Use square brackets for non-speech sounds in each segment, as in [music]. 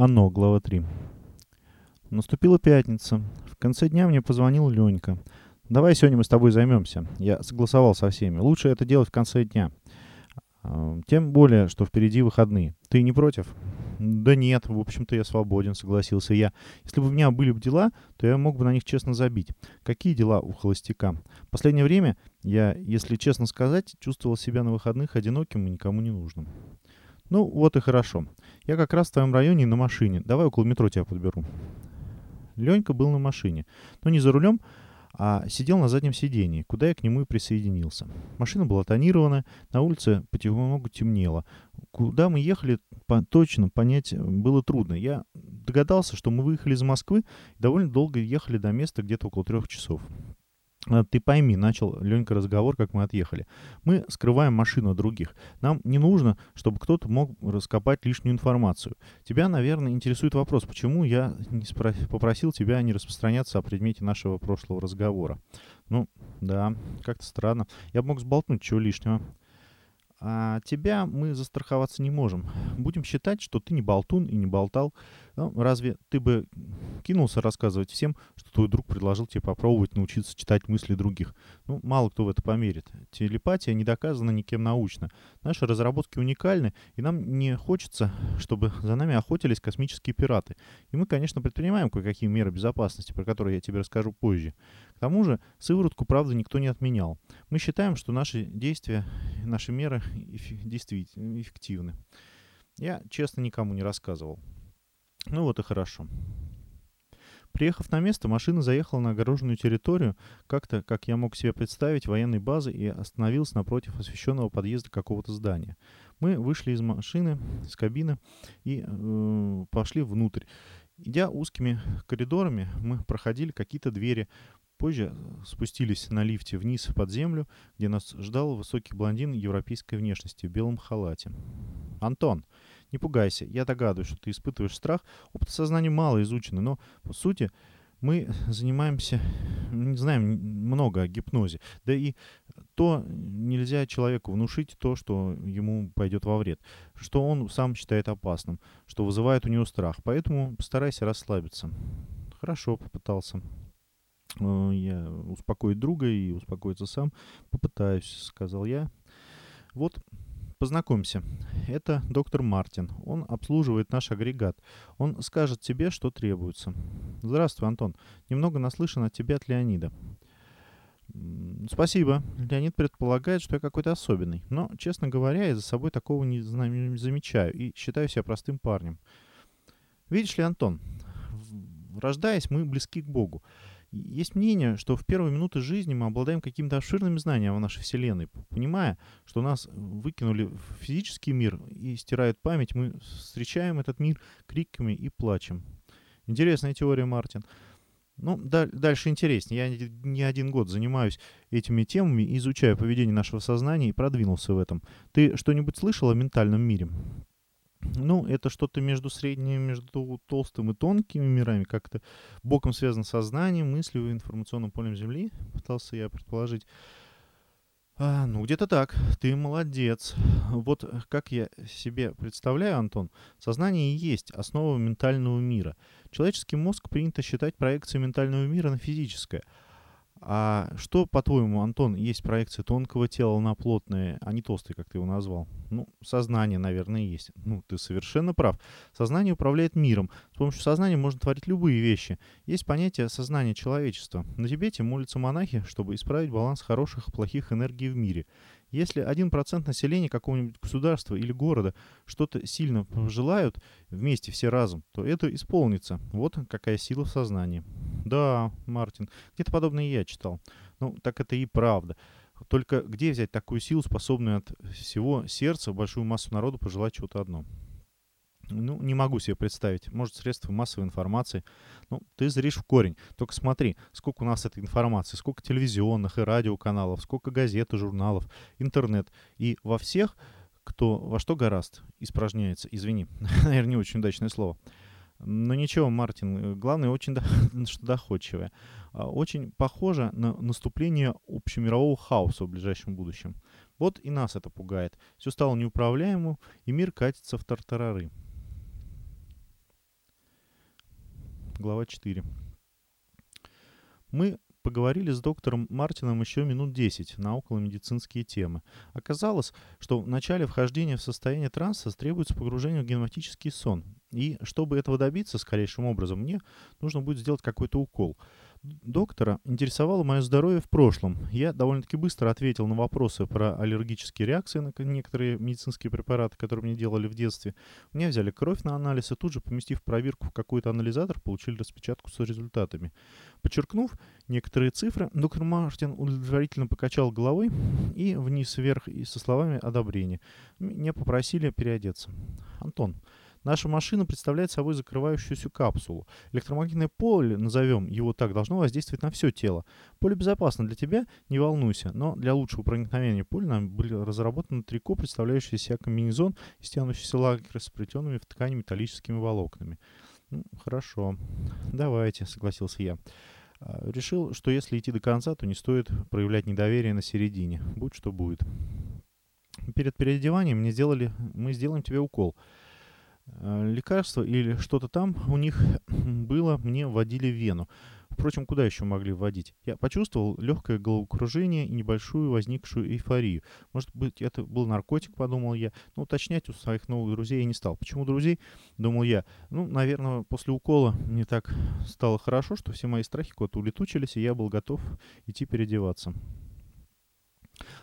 Оно, глава 3. Наступила пятница. В конце дня мне позвонил Ленька. «Давай сегодня мы с тобой займемся». Я согласовал со всеми. Лучше это делать в конце дня. А, тем более, что впереди выходные. Ты не против? Да нет, в общем-то я свободен, согласился я. Если бы у меня были бы дела, то я мог бы на них честно забить. Какие дела у холостяка? Последнее время я, если честно сказать, чувствовал себя на выходных одиноким и никому не нужным. Ну, вот и хорошо. Я как раз в твоем районе на машине. Давай около метро тебя подберу. Ленька был на машине. Но не за рулем, а сидел на заднем сидении, куда я к нему и присоединился. Машина была тонирована, на улице потихоньку темнело. Куда мы ехали, по, точно понять было трудно. Я догадался, что мы выехали из Москвы и довольно долго ехали до места, где-то около трех часов. Ты пойми, начал Ленька разговор, как мы отъехали. Мы скрываем машину других. Нам не нужно, чтобы кто-то мог раскопать лишнюю информацию. Тебя, наверное, интересует вопрос, почему я не спро... попросил тебя не распространяться о предмете нашего прошлого разговора. Ну, да, как-то странно. Я мог сболтнуть чего лишнего. А тебя мы застраховаться не можем. Будем считать, что ты не болтун и не болтал. Ну, разве ты бы кинулся рассказывать всем, что твой друг предложил тебе попробовать научиться читать мысли других? Ну, мало кто в это померит. Телепатия не доказана никем научно. Наши разработки уникальны, и нам не хочется, чтобы за нами охотились космические пираты. И мы, конечно, предпринимаем кое-какие меры безопасности, про которые я тебе расскажу позже. К тому же, сыворотку, правда, никто не отменял. Мы считаем, что наши действия, наши меры действительно эффективны. Я, честно, никому не рассказывал. Ну вот и хорошо. Приехав на место, машина заехала на огороженную территорию, как-то, как я мог себе представить, военной базы и остановилась напротив освещенного подъезда какого-то здания. Мы вышли из машины, из кабины и э, пошли внутрь. Идя узкими коридорами, мы проходили какие-то двери. Позже спустились на лифте вниз под землю, где нас ждал высокий блондин европейской внешности в белом халате. «Антон!» Не пугайся, я догадываюсь, что ты испытываешь страх. Опыт сознания мало изучено, но, по сути, мы занимаемся, не знаем много о гипнозе. Да и то нельзя человеку внушить то, что ему пойдет во вред, что он сам считает опасным, что вызывает у него страх. Поэтому постарайся расслабиться. Хорошо, попытался э, я успокоить друга и успокоиться сам. Попытаюсь, сказал я. Вот Познакомься, это доктор Мартин. Он обслуживает наш агрегат. Он скажет тебе, что требуется. Здравствуй, Антон. Немного наслышан от тебя от Леонида. Спасибо. Леонид предполагает, что я какой-то особенный. Но, честно говоря, я за собой такого не замечаю и считаю себя простым парнем. Видишь ли, Антон, рождаясь, мы близки к Богу. Есть мнение, что в первые минуты жизни мы обладаем какими-то обширными знаниями о нашей Вселенной. Понимая, что нас выкинули в физический мир и стирают память, мы встречаем этот мир криками и плачем. Интересная теория, Мартин. Ну, да, дальше интереснее. Я не один год занимаюсь этими темами, изучаю поведение нашего сознания и продвинулся в этом. Ты что-нибудь слышал о ментальном мире? Ну, это что-то между средним, между толстым и тонкими мирами, как-то боком связано с сознанием, мыслью и информационным полем Земли, пытался я предположить. А, ну, где-то так. Ты молодец. Вот как я себе представляю, Антон, сознание и есть основа ментального мира. Человеческий мозг принято считать проекцией ментального мира на физическое – а что, по-твоему, Антон, есть проекция тонкого тела на плотное, а не толстое, как ты его назвал? Ну, сознание, наверное, есть. Ну, ты совершенно прав. Сознание управляет миром. С помощью сознания можно творить любые вещи. Есть понятие сознания человечества. На Тибете молятся монахи, чтобы исправить баланс хороших и плохих энергий в мире. Если 1% населения какого-нибудь государства или города что-то сильно желают, вместе все разом, то это исполнится. Вот какая сила в сознании. Да, Мартин, где-то подобное я читал. Ну, так это и правда. Только где взять такую силу, способную от всего сердца большую массу народу пожелать чего-то одно? Ну, не могу себе представить. Может, средства массовой информации. Ну, ты зришь в корень. Только смотри, сколько у нас этой информации, сколько телевизионных и радиоканалов, сколько газет и журналов, интернет. И во всех, кто во что гораст, испражняется. Извини, [laughs] наверное, не очень удачное слово. Но ничего, Мартин, главное, очень до... [laughs] что доходчивое. А, очень похоже на наступление общемирового хаоса в ближайшем будущем. Вот и нас это пугает. Все стало неуправляемым, и мир катится в тартарары. Глава 4. Мы поговорили с доктором Мартином еще минут 10 на околомедицинские темы. Оказалось, что в начале вхождения в состояние транса требуется погружение в геноматический сон. И чтобы этого добиться скорейшим образом, мне нужно будет сделать какой-то укол. Доктора интересовало мое здоровье в прошлом. Я довольно-таки быстро ответил на вопросы про аллергические реакции на некоторые медицинские препараты, которые мне делали в детстве. У меня взяли кровь на анализ и тут же, поместив проверку в какой-то анализатор, получили распечатку с результатами. Подчеркнув некоторые цифры, доктор Мартин удовлетворительно покачал головой и вниз-вверх и со словами одобрения. Меня попросили переодеться. Антон, Наша машина представляет собой закрывающуюся капсулу. Электромагнитное поле, назовем его так, должно воздействовать на все тело. Поле безопасно для тебя, не волнуйся, но для лучшего проникновения поля нам были разработаны трико, представляющие себя комбинезон и стянущийся лагерь с плетенными в ткани металлическими волокнами. Ну, хорошо. Давайте, согласился я. А, решил, что если идти до конца, то не стоит проявлять недоверие на середине. Будь что будет. Перед переодеванием мне сделали, мы сделаем тебе укол. Э, лекарство или что-то там у них [clears throat] было, мне вводили в вену. Впрочем, куда еще могли вводить? Я почувствовал легкое головокружение и небольшую возникшую эйфорию. Может быть, это был наркотик, подумал я. Но уточнять у своих новых друзей я не стал. Почему друзей? Думал я. Ну, наверное, после укола мне так стало хорошо, что все мои страхи куда-то улетучились, и я был готов идти переодеваться.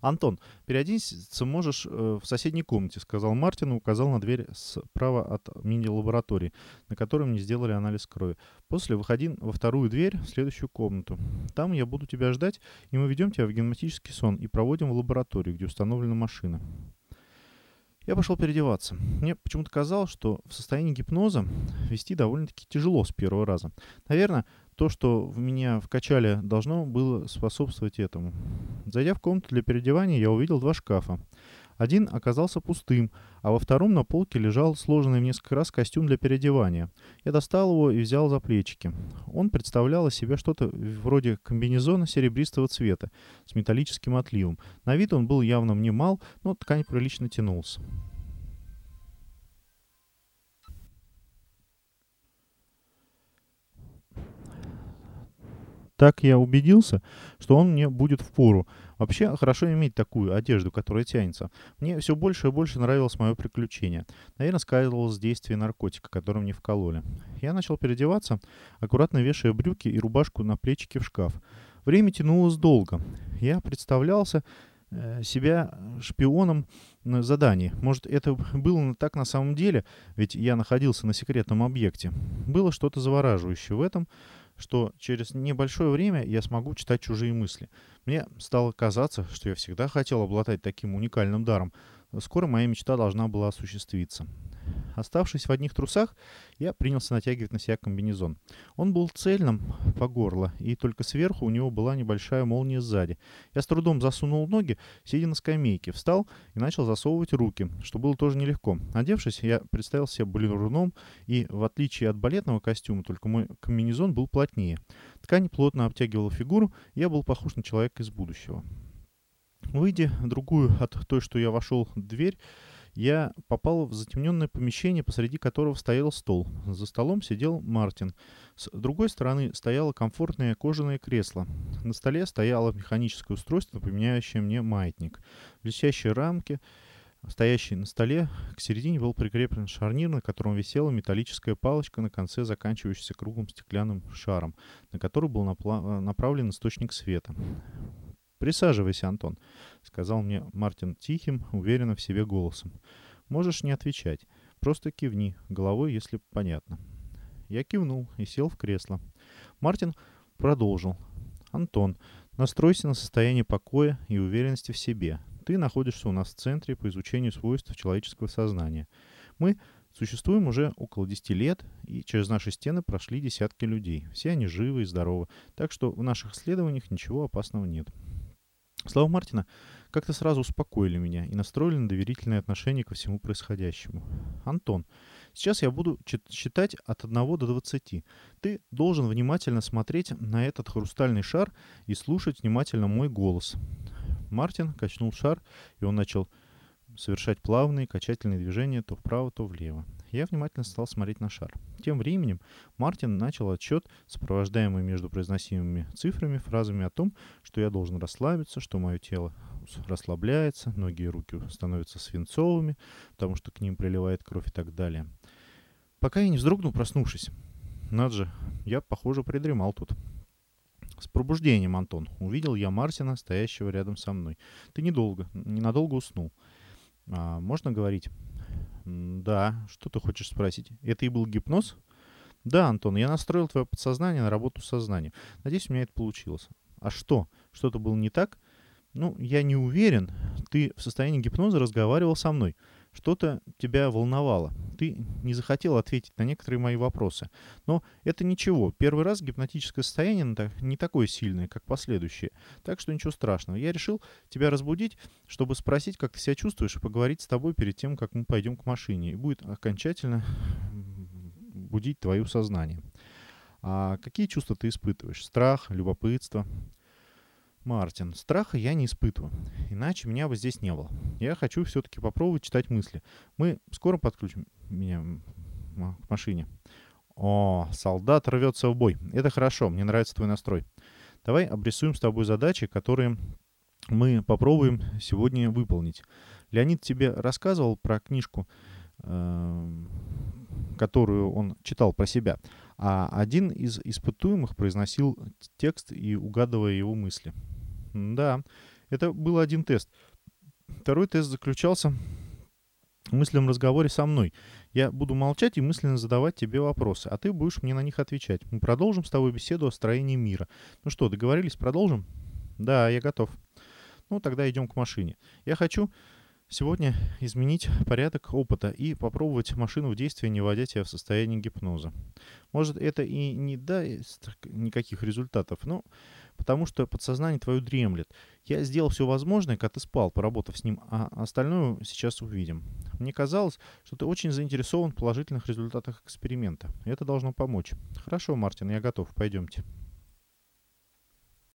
«Антон, переоденься можешь э, в соседней комнате», — сказал Мартин и указал на дверь справа от мини-лаборатории, на которой мне сделали анализ крови. «После выходи во вторую дверь в следующую комнату. Там я буду тебя ждать, и мы ведем тебя в геноматический сон и проводим в лабораторию, где установлена машина». Я пошел переодеваться. Мне почему-то казалось, что в состоянии гипноза вести довольно-таки тяжело с первого раза. Наверное, то, что в меня вкачали, должно было способствовать этому. Зайдя в комнату для переодевания, я увидел два шкафа. Один оказался пустым, а во втором на полке лежал сложенный в несколько раз костюм для переодевания. Я достал его и взял за плечики. Он представлял из себя что-то вроде комбинезона серебристого цвета с металлическим отливом. На вид он был явно мне мал, но ткань прилично тянулся. Так я убедился, что он мне будет в пору. Вообще, хорошо иметь такую одежду, которая тянется. Мне все больше и больше нравилось мое приключение. Наверное, сказывалось действие наркотика, который мне вкололи. Я начал переодеваться, аккуратно вешая брюки и рубашку на плечики в шкаф. Время тянулось долго. Я представлялся э, себя шпионом на задании. Может, это было так на самом деле, ведь я находился на секретном объекте. Было что-то завораживающее в этом, что через небольшое время я смогу читать чужие мысли. Мне стало казаться, что я всегда хотел обладать таким уникальным даром. Скоро моя мечта должна была осуществиться. Оставшись в одних трусах, я принялся натягивать на себя комбинезон. Он был цельным по горло, и только сверху у него была небольшая молния сзади. Я с трудом засунул ноги, сидя на скамейке, встал и начал засовывать руки, что было тоже нелегко. Одевшись, я представил себя балеруном, и, в отличие от балетного костюма, только мой комбинезон был плотнее. Ткань плотно обтягивала фигуру, и я был похож на человека из будущего. Выйдя другую от той, что я вошел, дверь, я попал в затемненное помещение, посреди которого стоял стол. За столом сидел Мартин. С другой стороны стояло комфортное кожаное кресло. На столе стояло механическое устройство, напоминающее мне маятник. В висящей рамке, стоящей на столе, к середине был прикреплен шарнир, на котором висела металлическая палочка на конце, заканчивающаяся круглым стеклянным шаром, на который был направлен источник света. «Присаживайся, Антон», — сказал мне Мартин тихим, уверенно в себе голосом. «Можешь не отвечать. Просто кивни головой, если понятно». Я кивнул и сел в кресло. Мартин продолжил. «Антон, настройся на состояние покоя и уверенности в себе. Ты находишься у нас в Центре по изучению свойств человеческого сознания. Мы существуем уже около 10 лет, и через наши стены прошли десятки людей. Все они живы и здоровы, так что в наших исследованиях ничего опасного нет. Слова Мартина как-то сразу успокоили меня и настроили на доверительное отношение ко всему происходящему. «Антон, сейчас я буду считать от 1 до 20. Ты должен внимательно смотреть на этот хрустальный шар и слушать внимательно мой голос». Мартин качнул шар, и он начал совершать плавные качательные движения то вправо, то влево. Я внимательно стал смотреть на шар. Тем временем Мартин начал отчет, сопровождаемый между произносимыми цифрами, фразами о том, что я должен расслабиться, что мое тело расслабляется, ноги и руки становятся свинцовыми, потому что к ним приливает кровь и так далее. Пока я не вздрогнул, проснувшись. Надо же, я, похоже, придремал тут. С пробуждением, Антон. Увидел я Мартина, стоящего рядом со мной. Ты недолго, ненадолго уснул. А, можно говорить? Да, что ты хочешь спросить? Это и был гипноз? Да, Антон, я настроил твое подсознание на работу с сознанием. Надеюсь, у меня это получилось. А что? Что-то было не так? Ну, я не уверен. Ты в состоянии гипноза разговаривал со мной что-то тебя волновало. Ты не захотел ответить на некоторые мои вопросы. Но это ничего. Первый раз гипнотическое состояние не такое сильное, как последующие. Так что ничего страшного. Я решил тебя разбудить, чтобы спросить, как ты себя чувствуешь, и поговорить с тобой перед тем, как мы пойдем к машине. И будет окончательно будить твое сознание. А какие чувства ты испытываешь? Страх, любопытство? Мартин, страха я не испытываю, иначе меня бы здесь не было. Я хочу все-таки попробовать читать мысли. Мы скоро подключим меня к машине. О, солдат рвется в бой. Это хорошо, мне нравится твой настрой. Давай обрисуем с тобой задачи, которые мы попробуем сегодня выполнить. Леонид тебе рассказывал про книжку, э, которую он читал про себя, а один из испытуемых произносил текст и угадывая его мысли. Да, это был один тест. Второй тест заключался в мысленном разговоре со мной. Я буду молчать и мысленно задавать тебе вопросы, а ты будешь мне на них отвечать. Мы продолжим с тобой беседу о строении мира. Ну что, договорились, продолжим? Да, я готов. Ну, тогда идем к машине. Я хочу сегодня изменить порядок опыта и попробовать машину в действии, не вводя тебя в состояние гипноза. Может, это и не даст никаких результатов, но потому что подсознание твое дремлет. Я сделал все возможное, когда ты спал, поработав с ним, а остальное сейчас увидим. Мне казалось, что ты очень заинтересован в положительных результатах эксперимента. Это должно помочь. Хорошо, Мартин, я готов. Пойдемте.